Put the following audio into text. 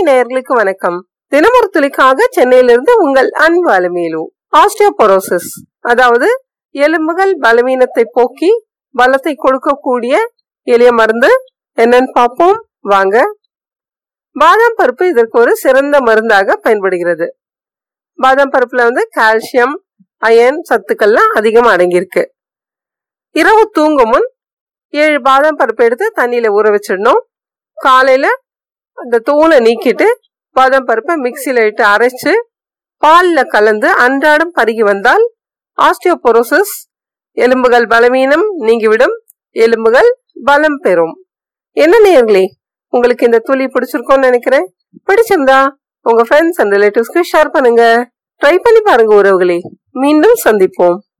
Hi நேயர்களுக்கு வணக்கம். தினமொரு துளிக்காக சென்னையிலிருந்து உங்கள் அன்பு அலுமேலு ஆஸ்டியோபரோசிஸ் அதாவது எலும்புகள் பலவீனத்தை போக்கி பலத்தை கொடுக்கக்கூடிய எளிய மருந்து என்னன்னு பார்ப்போம். வாங்க. பாதாம் பருப்பு இதற்கு ஒரு சிறந்த மருந்தாக பயன்படுகிறது. பாதாம் பருப்புல வந்து கால்சியம் அயன் சத்துக்கள்லாம் அதிகம் அடங்கியிருக்கு. இரவு தூங்கும் முன் ஏழு பாதாம் பருப்பு எடுத்து தண்ணியில ஊற வச்சிடணும். காலையில அந்த தூளை நீக்கிட்டு பாதாம் பருப்பை மிக்சியில் இட்டு அரைச்சு பால்ல கலந்து அன்றாடம் பருகி வந்தால் ஆஸ்டியோபொரோசிஸ் எலும்புகள் பலவீனம் நீங்கிவிடும். எலும்புகள் பலம் பெறும். என்ன நேர்களே உங்களுக்கு இந்த துளி பிடிச்சிருக்கோம்னு நினைக்கிறேன். பிடிச்சிருந்தா உங்க ஃப்ரெண்ட்ஸ் அண்ட் ரிலேட்டிவ்ஸ்க்கு ஷேர் பண்ணுங்க. ட்ரை பண்ணி பாருங்க உறவுகளே. மீண்டும் சந்திப்போம்.